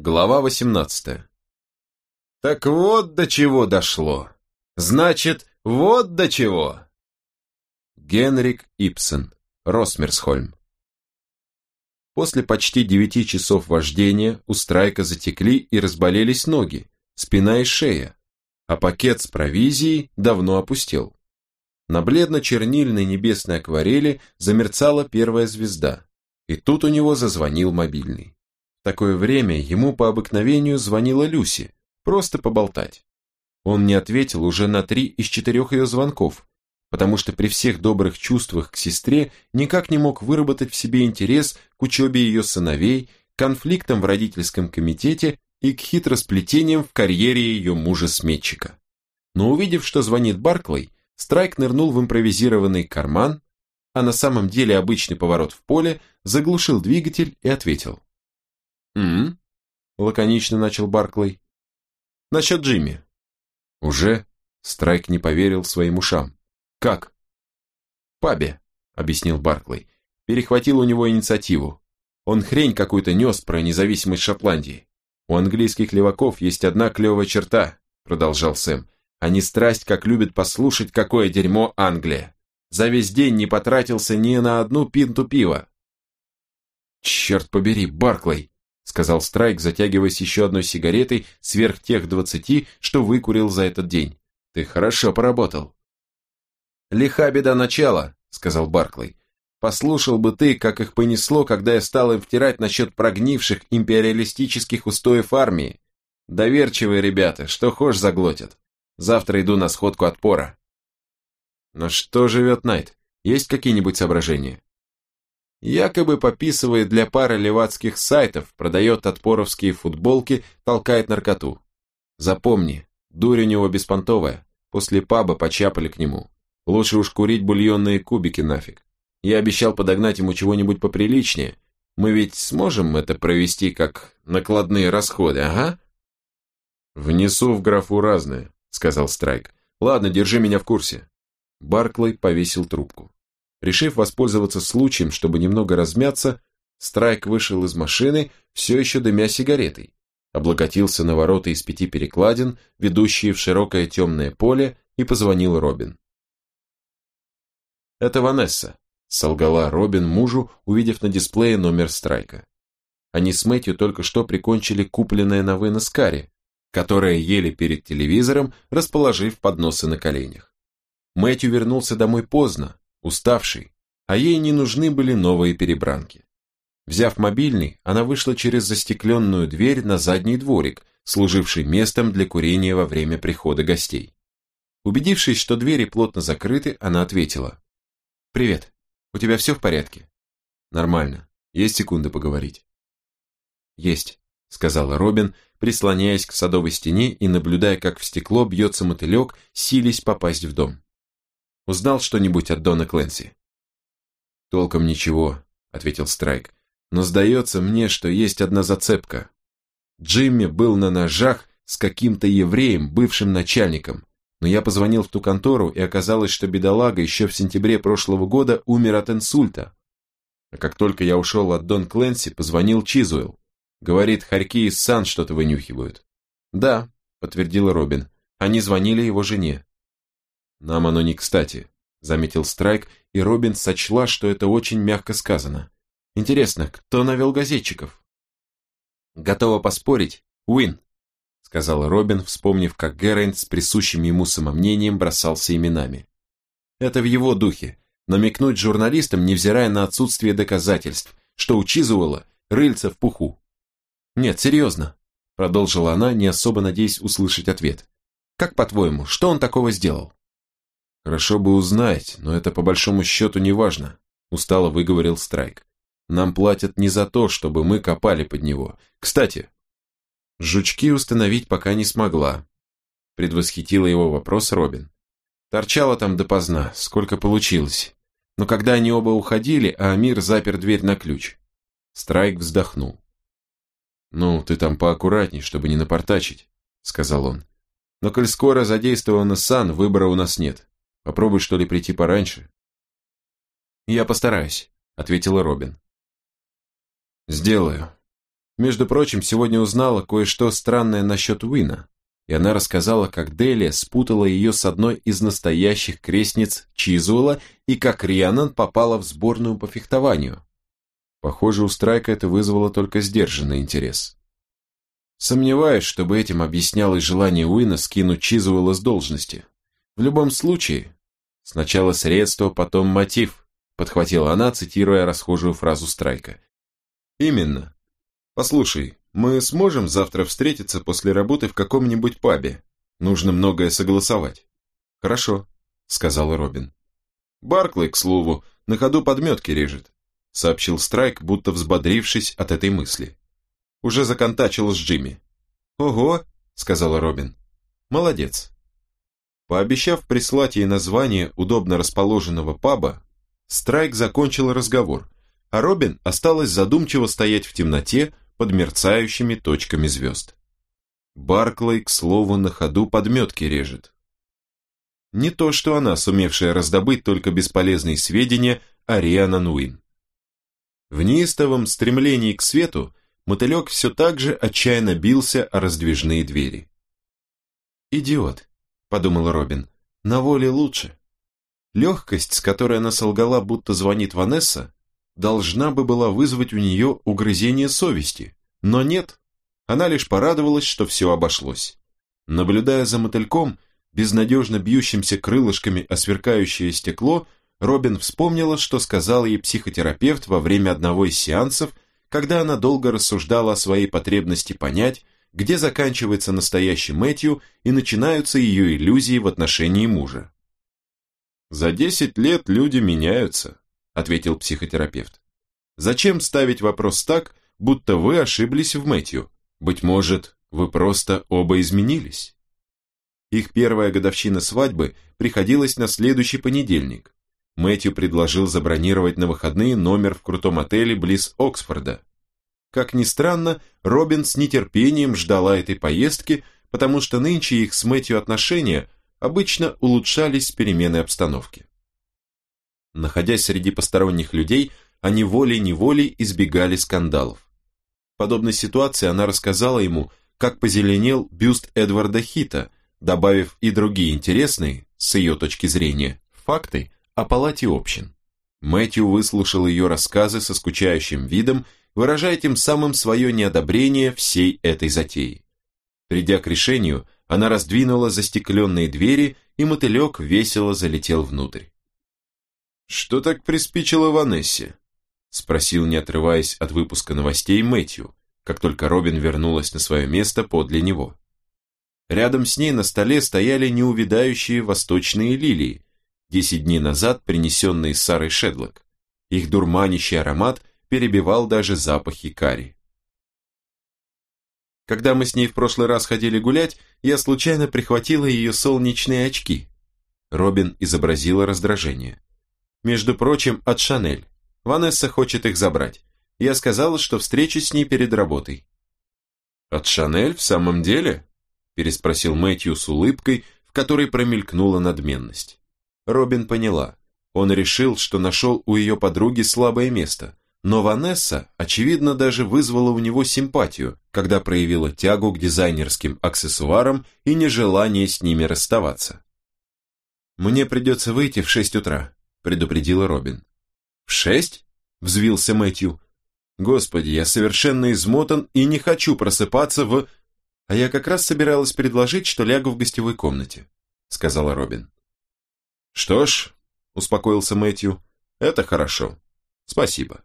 Глава 18. Так вот до чего дошло. Значит, вот до чего. Генрик Ипсен, Росмерсхольм. После почти девяти часов вождения у Страйка затекли и разболелись ноги, спина и шея, а пакет с провизией давно опустел. На бледно-чернильной небесной акварели замерцала первая звезда, и тут у него зазвонил мобильный такое время ему по обыкновению звонила Люси, просто поболтать. Он не ответил уже на три из четырех ее звонков, потому что при всех добрых чувствах к сестре никак не мог выработать в себе интерес к учебе ее сыновей, конфликтам в родительском комитете и к хитросплетениям в карьере ее мужа-сметчика. Но увидев, что звонит Барклey, Страйк нырнул в импровизированный карман, а на самом деле обычный поворот в поле, заглушил двигатель и ответил. «М-м», лаконично начал Барклey. «Насчет Джимми». «Уже?» Страйк не поверил своим ушам. «Как?» «В пабе», объяснил Барклey. «Перехватил у него инициативу. Он хрень какую-то нес про независимость Шотландии. У английских леваков есть одна клевая черта», продолжал Сэм. «Они страсть как любят послушать, какое дерьмо Англия. За весь день не потратился ни на одну пинту пива». «Черт побери, Барклey!» Сказал Страйк, затягиваясь еще одной сигаретой сверх тех двадцати, что выкурил за этот день. Ты хорошо поработал. Лиха беда начала, сказал Барклey. Послушал бы ты, как их понесло, когда я стал им втирать насчет прогнивших империалистических устоев армии. Доверчивые ребята, что хошь заглотят. Завтра иду на сходку отпора. Но что живет Найт? Есть какие-нибудь соображения? Якобы пописывает для пары левацких сайтов, продает отпоровские футболки, толкает наркоту. Запомни, дурь у него беспонтовая, после паба почапали к нему. Лучше уж курить бульонные кубики нафиг. Я обещал подогнать ему чего-нибудь поприличнее. Мы ведь сможем это провести как накладные расходы, ага? Внесу в графу разное, сказал Страйк. Ладно, держи меня в курсе. Барклey повесил трубку. Решив воспользоваться случаем, чтобы немного размяться, Страйк вышел из машины, все еще дымя сигаретой, облокотился на ворота из пяти перекладин, ведущие в широкое темное поле, и позвонил Робин. «Это Ванесса», — солгала Робин мужу, увидев на дисплее номер Страйка. Они с Мэтью только что прикончили купленное на вынос карри, которое ели перед телевизором, расположив подносы на коленях. Мэтью вернулся домой поздно, уставший, а ей не нужны были новые перебранки. Взяв мобильный, она вышла через застекленную дверь на задний дворик, служивший местом для курения во время прихода гостей. Убедившись, что двери плотно закрыты, она ответила. «Привет, у тебя все в порядке?» «Нормально. Есть секунды поговорить?» «Есть», — сказала Робин, прислоняясь к садовой стене и наблюдая, как в стекло бьется мотылек, сились попасть в дом. Узнал что-нибудь от Дона Кленси?» «Толком ничего», — ответил Страйк. «Но сдается мне, что есть одна зацепка. Джимми был на ножах с каким-то евреем, бывшим начальником, но я позвонил в ту контору, и оказалось, что бедолага еще в сентябре прошлого года умер от инсульта. А как только я ушел от Дон Кленси, позвонил Чизуэлл. Говорит, Харьки и Сан что-то вынюхивают. «Да», — подтвердила Робин, — «они звонили его жене». «Нам оно не кстати», — заметил Страйк, и Робин сочла, что это очень мягко сказано. «Интересно, кто навел газетчиков?» «Готова поспорить, Уин», — сказал Робин, вспомнив, как Геррент с присущим ему самомнением бросался именами. «Это в его духе, намекнуть журналистам, невзирая на отсутствие доказательств, что у Чизуэлла рыльца в пуху». «Нет, серьезно», — продолжила она, не особо надеясь услышать ответ. «Как по-твоему, что он такого сделал?» «Хорошо бы узнать, но это по большому счету не важно», – устало выговорил Страйк. «Нам платят не за то, чтобы мы копали под него. Кстати...» «Жучки установить пока не смогла», – предвосхитила его вопрос Робин. «Торчала там допоздна, сколько получилось. Но когда они оба уходили, а Амир запер дверь на ключ». Страйк вздохнул. «Ну, ты там поаккуратней, чтобы не напортачить», – сказал он. «Но коль скоро задействована Сан, выбора у нас нет. Попробуй, что ли, прийти пораньше. Я постараюсь, ответила Робин. Сделаю. Между прочим, сегодня узнала кое-что странное насчет Уина, и она рассказала, как Делия спутала ее с одной из настоящих крестниц Чизуэла и как Рианан попала в сборную по фехтованию. Похоже, у Страйка это вызвало только сдержанный интерес. Сомневаюсь, чтобы этим объяснялось желание Уина скинуть Чизуэлла с должности. В любом случае, сначала средство, потом мотив, подхватила она, цитируя расхожую фразу Страйка. Именно. Послушай, мы сможем завтра встретиться после работы в каком-нибудь пабе? Нужно многое согласовать. Хорошо, сказал Робин. Барклey, к слову, на ходу подметки режет, сообщил Страйк, будто взбодрившись от этой мысли. Уже законтачил с Джимми. Ого, сказала Робин. Молодец. Пообещав прислать ей название удобно расположенного паба, Страйк закончил разговор, а Робин осталась задумчиво стоять в темноте под мерцающими точками звезд. Барклey, к слову, на ходу подметки режет. Не то, что она, сумевшая раздобыть только бесполезные сведения о Риана Нуин. В неистовом стремлении к свету мотылек все так же отчаянно бился о раздвижные двери. «Идиот», — подумал Робин, — «на воле лучше». Легкость, с которой она солгала, будто звонит Ванесса, должна бы была вызвать у нее угрызение совести, но нет. Она лишь порадовалась, что все обошлось. Наблюдая за мотыльком, безнадежно бьющимся крылышками о сверкающее стекло, Робин вспомнила, что сказал ей психотерапевт во время одного из сеансов, когда она долго рассуждала о своей потребности понять, где заканчивается настоящий Мэтью и начинаются ее иллюзии в отношении мужа. «За десять лет люди меняются», — ответил психотерапевт. «Зачем ставить вопрос так, будто вы ошиблись в Мэтью? Быть может, вы просто оба изменились?» Их первая годовщина свадьбы приходилась на следующий понедельник. Мэтью предложил забронировать на выходные номер в крутом отеле близ Оксфорда. Как ни странно, Робин с нетерпением ждала этой поездки, потому что нынче их с Мэтью отношения обычно улучшались с переменой обстановки. Находясь среди посторонних людей, они волей-неволей избегали скандалов. В подобной ситуации она рассказала ему, как позеленел бюст Эдварда Хита, добавив и другие интересные, с ее точки зрения, факты о палате общин. Мэтью выслушал ее рассказы со скучающим видом выражая тем самым свое неодобрение всей этой затеи. Придя к решению, она раздвинула застекленные двери, и мотылек весело залетел внутрь. «Что так приспичило Ванессе?» – спросил, не отрываясь от выпуска новостей, Мэтью, как только Робин вернулась на свое место подле него. Рядом с ней на столе стояли неувидающие восточные лилии, десять дней назад принесенные Сарой Шедлок. Их дурманящий аромат перебивал даже запахи карри. Когда мы с ней в прошлый раз ходили гулять, я случайно прихватила ее солнечные очки. Робин изобразила раздражение. Между прочим, от Шанель. Ванесса хочет их забрать. Я сказала, что встречусь с ней перед работой. «От Шанель в самом деле?» переспросил Мэтью с улыбкой, в которой промелькнула надменность. Робин поняла. Он решил, что нашел у ее подруги слабое место, но Ванесса, очевидно, даже вызвала у него симпатию, когда проявила тягу к дизайнерским аксессуарам и нежелание с ними расставаться. «Мне придется выйти в шесть утра», — предупредила Робин. «В шесть?» — взвился Мэтью. «Господи, я совершенно измотан и не хочу просыпаться в...» «А я как раз собиралась предложить, что лягу в гостевой комнате», — сказала Робин. «Что ж», — успокоился Мэтью, — «это хорошо. Спасибо».